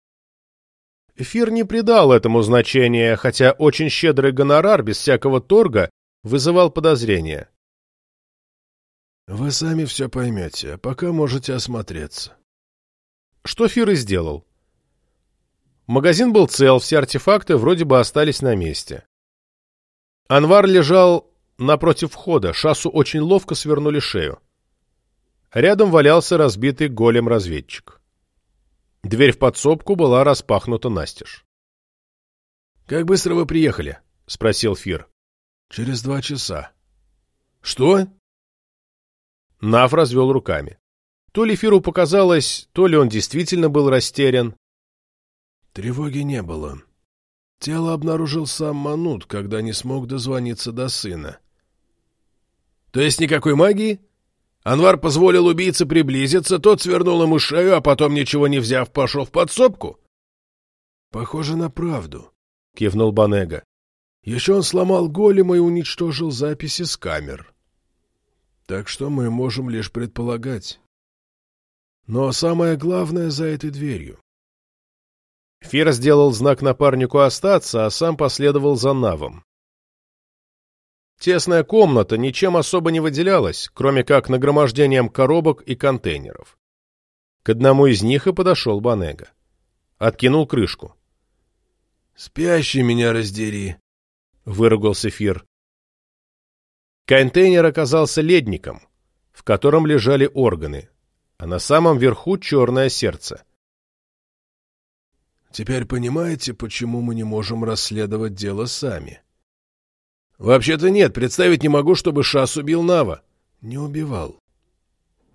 Фир не придал этому значения, хотя очень щедрый гонорар без всякого торга вызывал подозрения. «Вы сами все поймете, а пока можете осмотреться». Что Фир и сделал. Магазин был цел, все артефакты вроде бы остались на месте. Анвар лежал напротив входа, шассу очень ловко свернули шею. Рядом валялся разбитый голем-разведчик. Дверь в подсобку была распахнута настежь. — Как быстро вы приехали? — спросил Фир. — Через два часа. — Что? Нав развел руками. То ли Фиру показалось, то ли он действительно был растерян. Тревоги не было. Тело обнаружил сам Манут, когда не смог дозвониться до сына. То есть никакой магии? Анвар позволил убийце приблизиться, тот свернул ему шею, а потом, ничего не взяв, пошел в подсобку? Похоже на правду, — кивнул Банега. Еще он сломал голема и уничтожил записи с камер. Так что мы можем лишь предполагать. Но самое главное за этой дверью. Фир сделал знак напарнику остаться, а сам последовал за Навом. Тесная комната ничем особо не выделялась, кроме как нагромождением коробок и контейнеров. К одному из них и подошел Банега. Откинул крышку. «Спящий меня раздери!» — выругался Фир. Контейнер оказался ледником, в котором лежали органы, а на самом верху черное сердце. Теперь понимаете, почему мы не можем расследовать дело сами? Вообще-то нет, представить не могу, чтобы Шас убил Нава. Не убивал.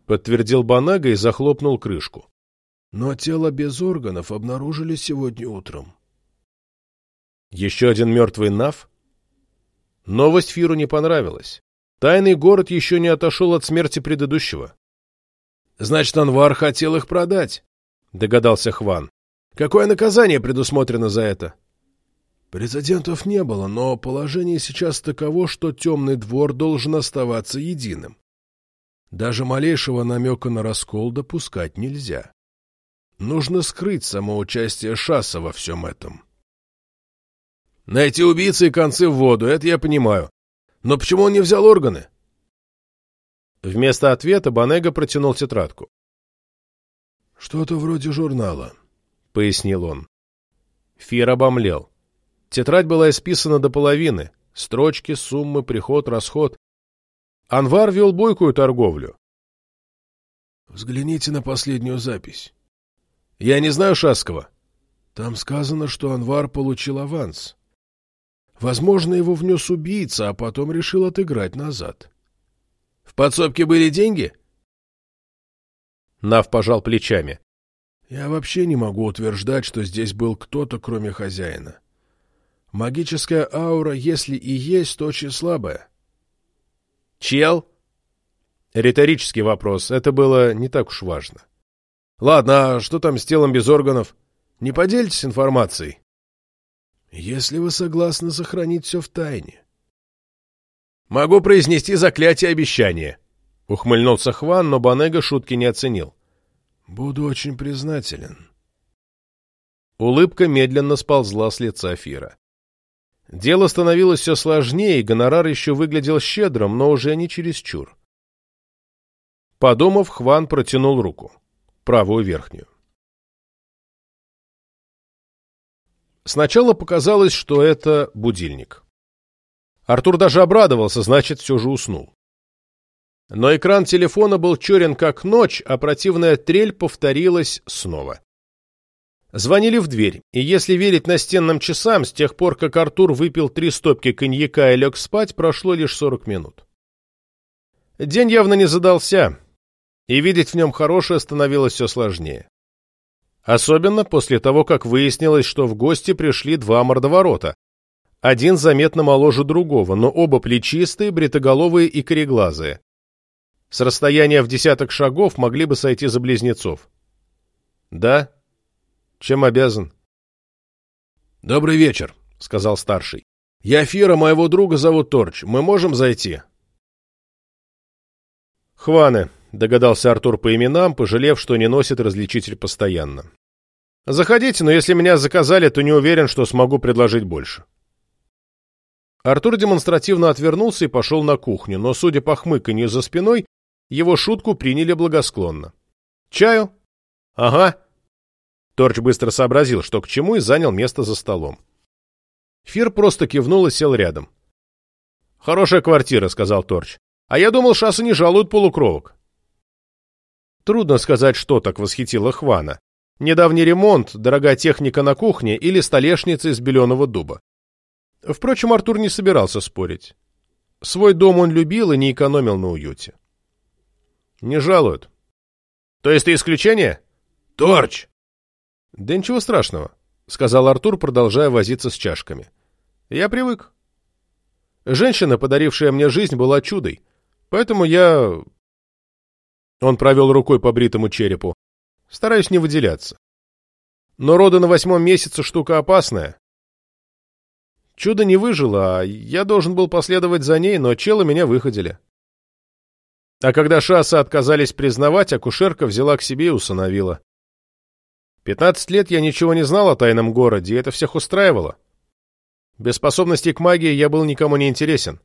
Подтвердил Банага и захлопнул крышку. Но тело без органов обнаружили сегодня утром. Еще один мертвый Нав? Новость Фиру не понравилась. Тайный город еще не отошел от смерти предыдущего. Значит, Анвар хотел их продать, догадался Хван. Какое наказание предусмотрено за это? Прецедентов не было, но положение сейчас таково, что темный двор должен оставаться единым. Даже малейшего намека на раскол допускать нельзя. Нужно скрыть само участие Шасса во всем этом. Найти убийцы и концы в воду, это я понимаю. Но почему он не взял органы? Вместо ответа Банега протянул тетрадку. «Что-то вроде журнала», — пояснил он. Фир обомлел. Тетрадь была исписана до половины. Строчки, суммы, приход, расход. Анвар вел бойкую торговлю. «Взгляните на последнюю запись». «Я не знаю Шаскова». «Там сказано, что Анвар получил аванс. Возможно, его внес убийца, а потом решил отыграть назад». В подсобке были деньги? Нав пожал плечами. Я вообще не могу утверждать, что здесь был кто-то, кроме хозяина. Магическая аура, если и есть, то очень слабая. Чел? Риторический вопрос. Это было не так уж важно. Ладно, а что там с телом без органов? Не поделитесь информацией? Если вы согласны сохранить все в тайне. Могу произнести заклятие обещания. Ухмыльнулся Хван, но Банега шутки не оценил. Буду очень признателен. Улыбка медленно сползла с лица Фира. Дело становилось все сложнее, и гонорар еще выглядел щедрым, но уже не чересчур. Подумав, Хван протянул руку, правую верхнюю. Сначала показалось, что это будильник. Артур даже обрадовался, значит, все же уснул. Но экран телефона был черен как ночь, а противная трель повторилась снова. Звонили в дверь, и если верить настенным часам, с тех пор, как Артур выпил три стопки коньяка и лег спать, прошло лишь сорок минут. День явно не задался, и видеть в нем хорошее становилось все сложнее. Особенно после того, как выяснилось, что в гости пришли два мордоворота. Один заметно моложе другого, но оба плечистые, бритоголовые и кореглазые. С расстояния в десяток шагов могли бы сойти за близнецов. «Да? Чем обязан?» «Добрый вечер», — сказал старший. «Я Фира, моего друга зовут Торч. Мы можем зайти?» «Хваны», — догадался Артур по именам, пожалев, что не носит различитель постоянно. «Заходите, но если меня заказали, то не уверен, что смогу предложить больше». Артур демонстративно отвернулся и пошел на кухню, но, судя по хмыканью за спиной, его шутку приняли благосклонно. «Чаю?» «Ага». Торч быстро сообразил, что к чему, и занял место за столом. Фир просто кивнул и сел рядом. «Хорошая квартира», — сказал Торч. «А я думал, шассы не жалуют полукровок». Трудно сказать, что так восхитило Хвана. Недавний ремонт, дорогая техника на кухне или столешница из беленого дуба. Впрочем, Артур не собирался спорить. Свой дом он любил и не экономил на уюте. Не жалуют. То есть ты исключение? Торч! Да ничего страшного, сказал Артур, продолжая возиться с чашками. Я привык. Женщина, подарившая мне жизнь, была чудой. Поэтому я... Он провел рукой по бритому черепу. Стараюсь не выделяться. Но роды на восьмом месяце штука опасная. Чудо не выжило, а я должен был последовать за ней, но челы меня выходили. А когда шассы отказались признавать, акушерка взяла к себе и усыновила. Пятнадцать лет я ничего не знал о тайном городе, и это всех устраивало. Без способностей к магии я был никому не интересен.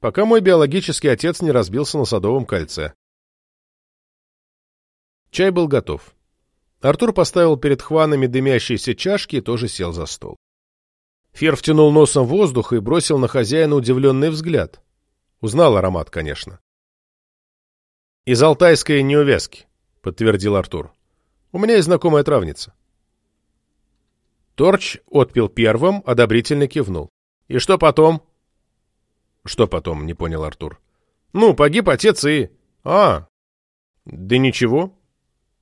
Пока мой биологический отец не разбился на Садовом кольце. Чай был готов. Артур поставил перед хванами дымящиеся чашки и тоже сел за стол. Фер втянул носом воздух и бросил на хозяина удивленный взгляд. Узнал аромат, конечно. «Из алтайской неувязки», — подтвердил Артур. «У меня есть знакомая травница». Торч отпил первым, одобрительно кивнул. «И что потом?» «Что потом?» — не понял Артур. «Ну, погиб отец и...» «А, да ничего.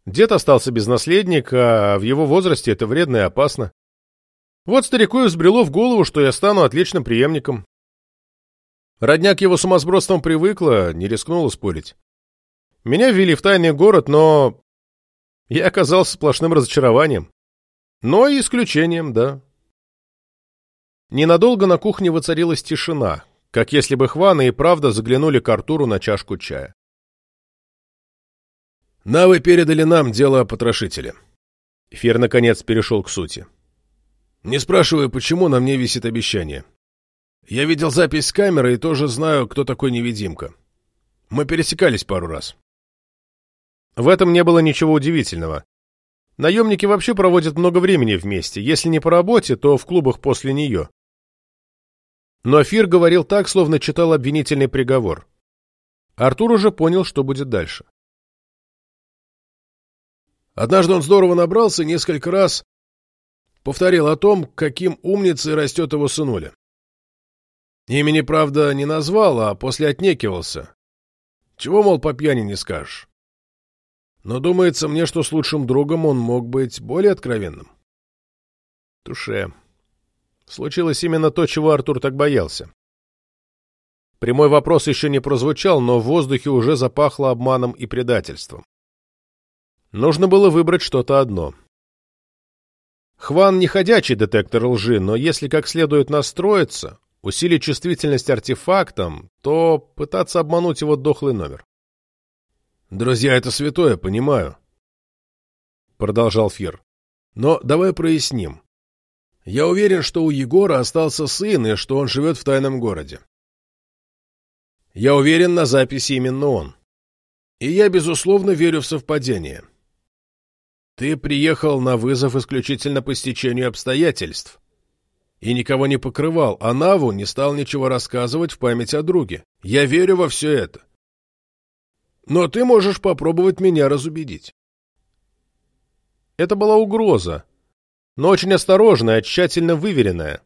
Дед остался без наследника, а в его возрасте это вредно и опасно. Вот старику и взбрело в голову, что я стану отличным преемником. Родняк его сумасбродством привыкла, не рискнула спорить. Меня ввели в тайный город, но я оказался сплошным разочарованием. Но и исключением, да. Ненадолго на кухне воцарилась тишина, как если бы Хвана и правда заглянули к Артуру на чашку чая. «Навы передали нам дело о потрошителе». Фер, наконец, перешел к сути. «Не спрашиваю, почему на мне висит обещание. Я видел запись с камеры и тоже знаю, кто такой невидимка. Мы пересекались пару раз. В этом не было ничего удивительного. Наемники вообще проводят много времени вместе, если не по работе, то в клубах после нее. Но Фир говорил так, словно читал обвинительный приговор. Артур уже понял, что будет дальше. Однажды он здорово набрался и несколько раз повторил о том, каким умницей растет его сынуля. Имени, правда, не назвал, а после отнекивался. Чего, мол, по пьяни не скажешь. Но думается мне, что с лучшим другом он мог быть более откровенным. Туше. Случилось именно то, чего Артур так боялся. Прямой вопрос еще не прозвучал, но в воздухе уже запахло обманом и предательством. Нужно было выбрать что-то одно. Хван не ходячий детектор лжи, но если как следует настроиться, усилить чувствительность артефактом, то пытаться обмануть его дохлый номер. «Друзья, это святое, понимаю», — продолжал Фир. «Но давай проясним. Я уверен, что у Егора остался сын и что он живет в тайном городе. Я уверен, на записи именно он. И я, безусловно, верю в совпадение. Ты приехал на вызов исключительно по стечению обстоятельств. И никого не покрывал, а Наву не стал ничего рассказывать в память о друге. Я верю во все это. Но ты можешь попробовать меня разубедить. Это была угроза, но очень осторожная, тщательно выверенная.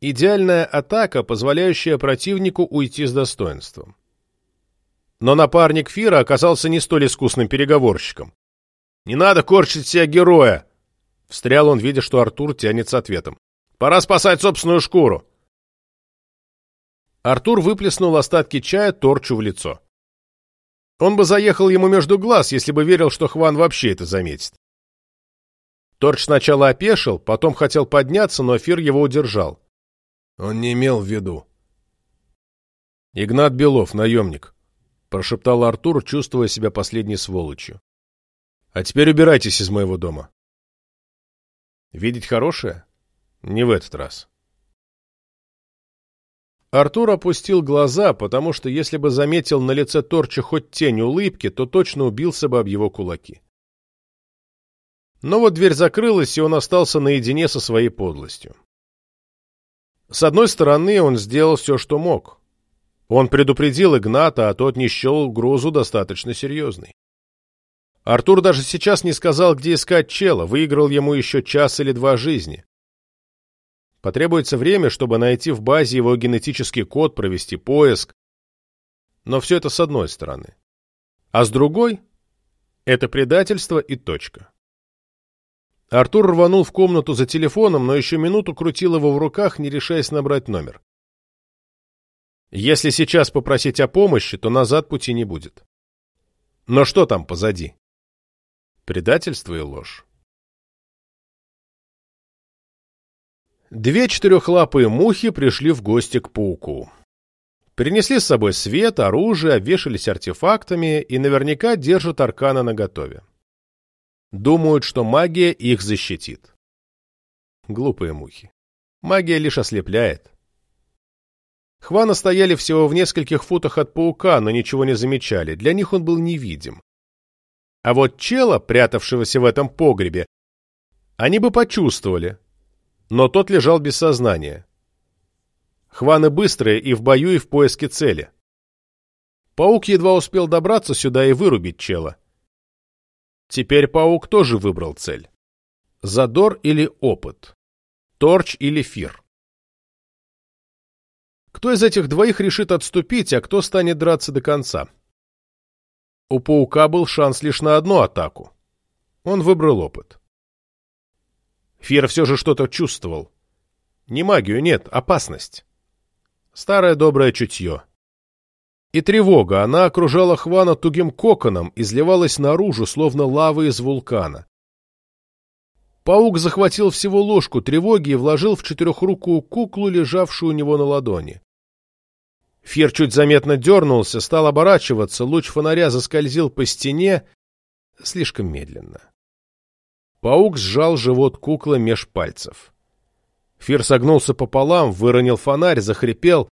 Идеальная атака, позволяющая противнику уйти с достоинством. Но напарник Фира оказался не столь искусным переговорщиком. «Не надо корчить себя героя!» Встрял он, видя, что Артур тянет с ответом. «Пора спасать собственную шкуру!» Артур выплеснул остатки чая Торчу в лицо. Он бы заехал ему между глаз, если бы верил, что Хван вообще это заметит. Торч сначала опешил, потом хотел подняться, но Фир его удержал. Он не имел в виду. «Игнат Белов, наемник», — прошептал Артур, чувствуя себя последней сволочью. «А теперь убирайтесь из моего дома». «Видеть хорошее? Не в этот раз». Артур опустил глаза, потому что если бы заметил на лице Торча хоть тень улыбки, то точно убился бы об его кулаки. Но вот дверь закрылась, и он остался наедине со своей подлостью. С одной стороны, он сделал все, что мог. Он предупредил Игната, а тот не счел угрозу достаточно серьезной. Артур даже сейчас не сказал, где искать чела, выиграл ему еще час или два жизни. Потребуется время, чтобы найти в базе его генетический код, провести поиск. Но все это с одной стороны. А с другой — это предательство и точка. Артур рванул в комнату за телефоном, но еще минуту крутил его в руках, не решаясь набрать номер. Если сейчас попросить о помощи, то назад пути не будет. Но что там позади? Предательство и ложь. Две четырехлапые мухи пришли в гости к пауку. Принесли с собой свет, оружие, обвешались артефактами и наверняка держат аркана наготове. Думают, что магия их защитит. Глупые мухи. Магия лишь ослепляет. Хвана стояли всего в нескольких футах от паука, но ничего не замечали. Для них он был невидим. А вот чела, прятавшегося в этом погребе, они бы почувствовали. Но тот лежал без сознания. Хваны быстрые и в бою, и в поиске цели. Паук едва успел добраться сюда и вырубить чела. Теперь паук тоже выбрал цель. Задор или опыт? Торч или фир? Кто из этих двоих решит отступить, а кто станет драться до конца? У паука был шанс лишь на одну атаку. Он выбрал опыт. Фир все же что-то чувствовал. Не магию, нет, опасность. Старое доброе чутье. И тревога, она окружала Хвана тугим коконом, изливалась наружу, словно лава из вулкана. Паук захватил всего ложку тревоги и вложил в четырехрукую куклу, лежавшую у него на ладони. Фир чуть заметно дернулся, стал оборачиваться, луч фонаря заскользил по стене слишком медленно. Паук сжал живот куклы меж пальцев. Фир согнулся пополам, выронил фонарь, захрипел,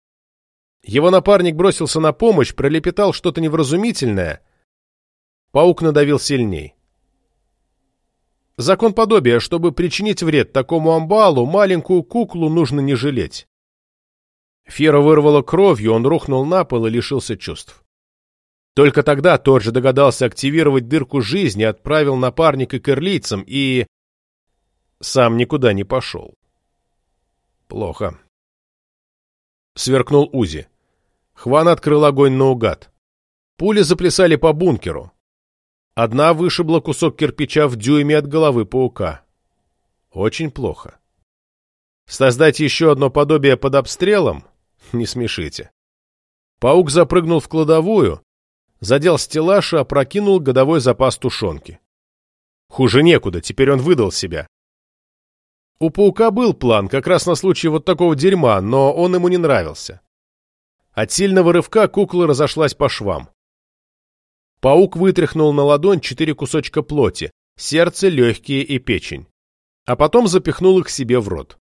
его напарник бросился на помощь, пролепетал что-то невразумительное. Паук надавил сильней. Закон подобия, чтобы причинить вред такому амбалу, маленькую куклу нужно не жалеть. Фера вырвало кровью, он рухнул на пол и лишился чувств. Только тогда тот же догадался активировать дырку жизни, отправил напарника к ирлийцам и... сам никуда не пошел. Плохо. Сверкнул Узи. Хван открыл огонь наугад. Пули заплясали по бункеру. Одна вышибла кусок кирпича в дюйме от головы паука. Очень плохо. Создать еще одно подобие под обстрелом? Не смешите. Паук запрыгнул в кладовую, задел стеллаж и опрокинул годовой запас тушенки. Хуже некуда, теперь он выдал себя. У паука был план, как раз на случай вот такого дерьма, но он ему не нравился. От сильного рывка кукла разошлась по швам. Паук вытряхнул на ладонь четыре кусочка плоти, сердце, легкие и печень. А потом запихнул их себе в рот.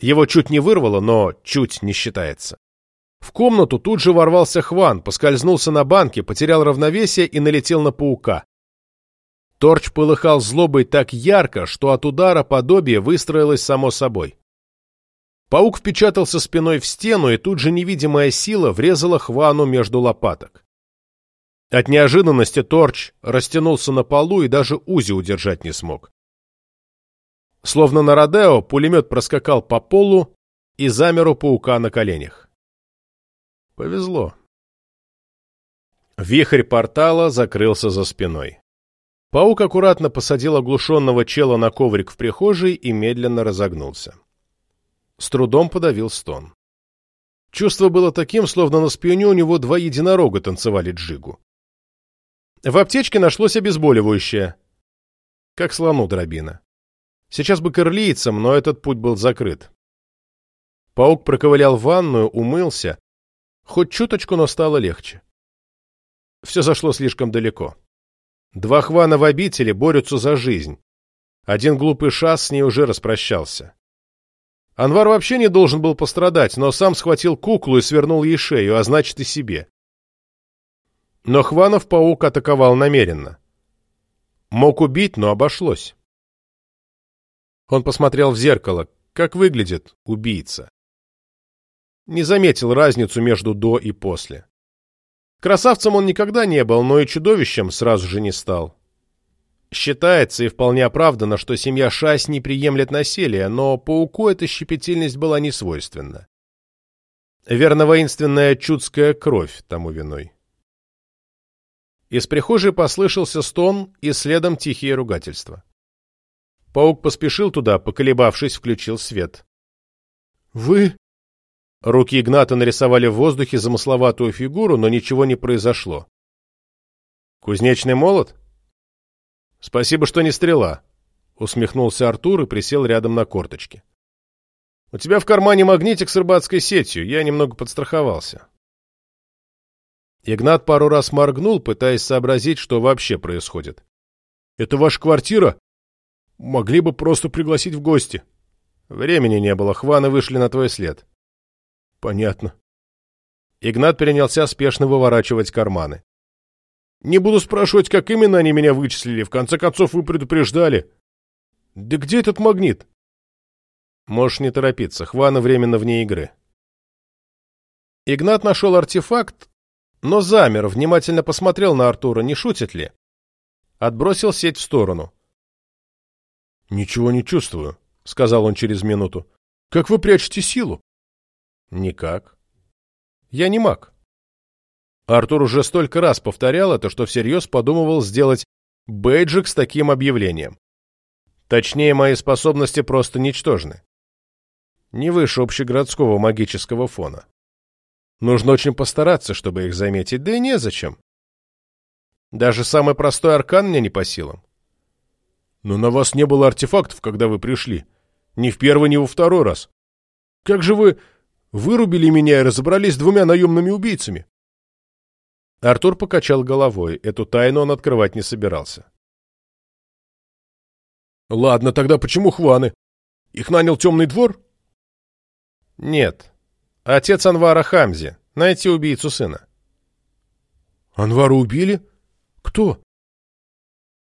Его чуть не вырвало, но чуть не считается. В комнату тут же ворвался Хван, поскользнулся на банке, потерял равновесие и налетел на паука. Торч полыхал злобой так ярко, что от удара подобие выстроилось само собой. Паук впечатался спиной в стену, и тут же невидимая сила врезала Хвану между лопаток. От неожиданности Торч растянулся на полу и даже Узи удержать не смог. Словно на Родео, пулемет проскакал по полу и замер у паука на коленях. Повезло. Вихрь портала закрылся за спиной. Паук аккуратно посадил оглушенного чела на коврик в прихожей и медленно разогнулся. С трудом подавил стон. Чувство было таким, словно на спине у него два единорога танцевали джигу. В аптечке нашлось обезболивающее. Как слону дробина. Сейчас бы к ирлийцам, но этот путь был закрыт. Паук проковылял в ванную, умылся. Хоть чуточку, но стало легче. Все зашло слишком далеко. Два хвана в обители борются за жизнь. Один глупый шас с ней уже распрощался. Анвар вообще не должен был пострадать, но сам схватил куклу и свернул ей шею, а значит и себе. Но Хванов паук атаковал намеренно. Мог убить, но обошлось. Он посмотрел в зеркало, как выглядит убийца. Не заметил разницу между до и после. Красавцем он никогда не был, но и чудовищем сразу же не стал. Считается и вполне оправдано, что семья Шась не приемлет насилия, но пауку эта щепетильность была не свойственна. Верно, воинственная чудская кровь тому виной. Из прихожей послышался стон и следом тихие ругательства. Паук поспешил туда, поколебавшись, включил свет. «Вы...» Руки Игната нарисовали в воздухе замысловатую фигуру, но ничего не произошло. «Кузнечный молот?» «Спасибо, что не стрела», — усмехнулся Артур и присел рядом на корточки. «У тебя в кармане магнитик с рыбацкой сетью, я немного подстраховался». Игнат пару раз моргнул, пытаясь сообразить, что вообще происходит. «Это ваша квартира? Могли бы просто пригласить в гости». «Времени не было, хваны вышли на твой след». «Понятно». Игнат перенялся спешно выворачивать карманы. Не буду спрашивать, как именно они меня вычислили. В конце концов, вы предупреждали. Да где этот магнит? Можешь не торопиться. Хвана временно вне игры. Игнат нашел артефакт, но замер, внимательно посмотрел на Артура, не шутит ли. Отбросил сеть в сторону. «Ничего не чувствую», — сказал он через минуту. «Как вы прячете силу?» «Никак. Я не маг». Артур уже столько раз повторял это, что всерьез подумывал сделать бейджик с таким объявлением. Точнее, мои способности просто ничтожны. Не выше общегородского магического фона. Нужно очень постараться, чтобы их заметить, да и незачем. Даже самый простой аркан мне не по силам. Но на вас не было артефактов, когда вы пришли. Ни в первый, ни во второй раз. Как же вы вырубили меня и разобрались с двумя наемными убийцами? Артур покачал головой. Эту тайну он открывать не собирался. «Ладно, тогда почему Хваны? Их нанял темный двор?» «Нет. Отец Анвара Хамзи. Найти убийцу сына». «Анвара убили? Кто?»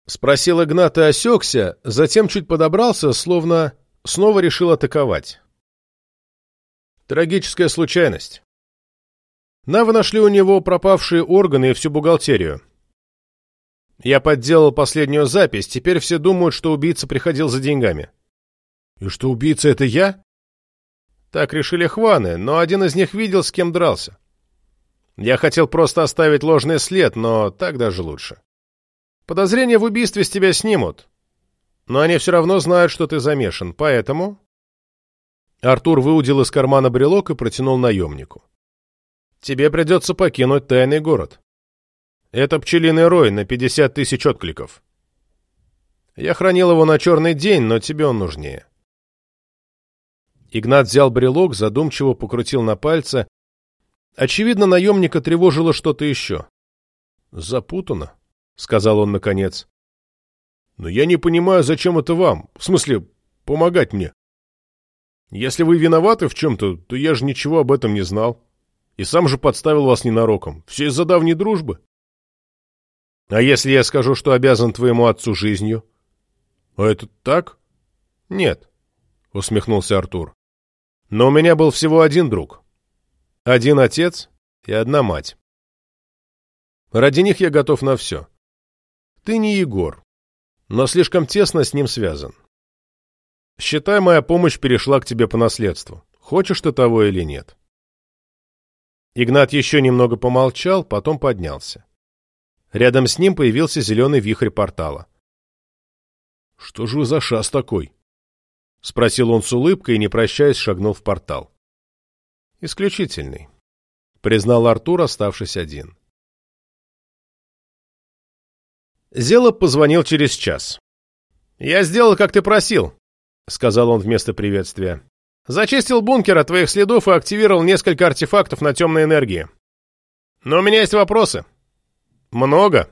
Спросил Игнат и осекся, затем чуть подобрался, словно снова решил атаковать. Трагическая случайность. Навы нашли у него пропавшие органы и всю бухгалтерию. Я подделал последнюю запись, теперь все думают, что убийца приходил за деньгами. И что убийца это я? Так решили Хваны, но один из них видел, с кем дрался. Я хотел просто оставить ложный след, но так даже лучше. Подозрения в убийстве с тебя снимут. Но они все равно знают, что ты замешан, поэтому... Артур выудил из кармана брелок и протянул наемнику. «Тебе придется покинуть тайный город. Это пчелиный рой на 50 тысяч откликов. Я хранил его на черный день, но тебе он нужнее». Игнат взял брелок, задумчиво покрутил на пальце. Очевидно, наемника тревожило что-то еще. «Запутано», — сказал он наконец. «Но я не понимаю, зачем это вам. В смысле, помогать мне. Если вы виноваты в чем-то, то я же ничего об этом не знал. И сам же подставил вас ненароком. Все из-за давней дружбы. А если я скажу, что обязан твоему отцу жизнью? А это так? Нет, усмехнулся Артур. Но у меня был всего один друг. Один отец и одна мать. Ради них я готов на все. Ты не Егор, но слишком тесно с ним связан. Считай, моя помощь перешла к тебе по наследству. Хочешь ты того или нет. Игнат еще немного помолчал, потом поднялся. Рядом с ним появился зеленый вихрь портала. — Что же вы за шас такой? — спросил он с улыбкой и, не прощаясь, шагнул в портал. — Исключительный, — признал Артур, оставшись один. Зелоб позвонил через час. «Я сделал, как ты просил», — сказал он вместо приветствия. «Зачистил бункер от твоих следов и активировал несколько артефактов на темной энергии. Но у меня есть вопросы. Много».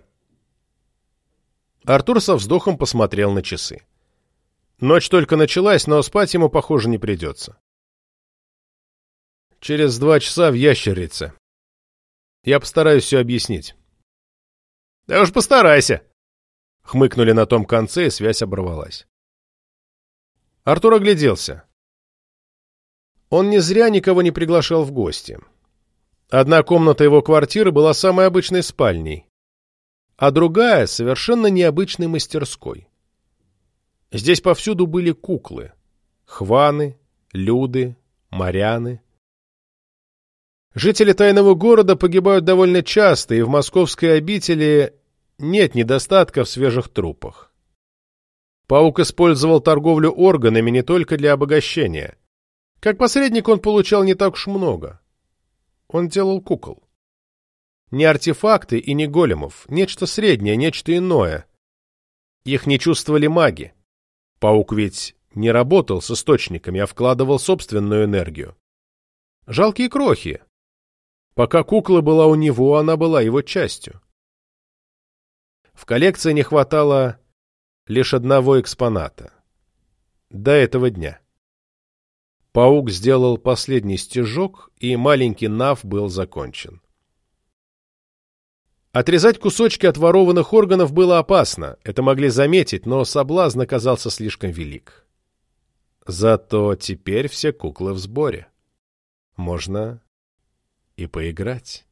Артур со вздохом посмотрел на часы. Ночь только началась, но спать ему, похоже, не придется. Через два часа в ящерице. Я постараюсь все объяснить. Да уж постарайся. Хмыкнули на том конце, и связь оборвалась. Артур огляделся. Он не зря никого не приглашал в гости. Одна комната его квартиры была самой обычной спальней, а другая — совершенно необычной мастерской. Здесь повсюду были куклы — хваны, люды, моряны. Жители тайного города погибают довольно часто, и в московской обители нет недостатка в свежих трупах. Паук использовал торговлю органами не только для обогащения. Как посредник он получал не так уж много. Он делал кукол. Не артефакты и не големов, нечто среднее, нечто иное. Их не чувствовали маги. Паук ведь не работал с источниками, а вкладывал собственную энергию. Жалкие крохи. Пока кукла была у него, она была его частью. В коллекции не хватало лишь одного экспоната. До этого дня. Паук сделал последний стежок, и маленький нав был закончен. Отрезать кусочки от ворованных органов было опасно, это могли заметить, но соблазн оказался слишком велик. Зато теперь все куклы в сборе. Можно и поиграть.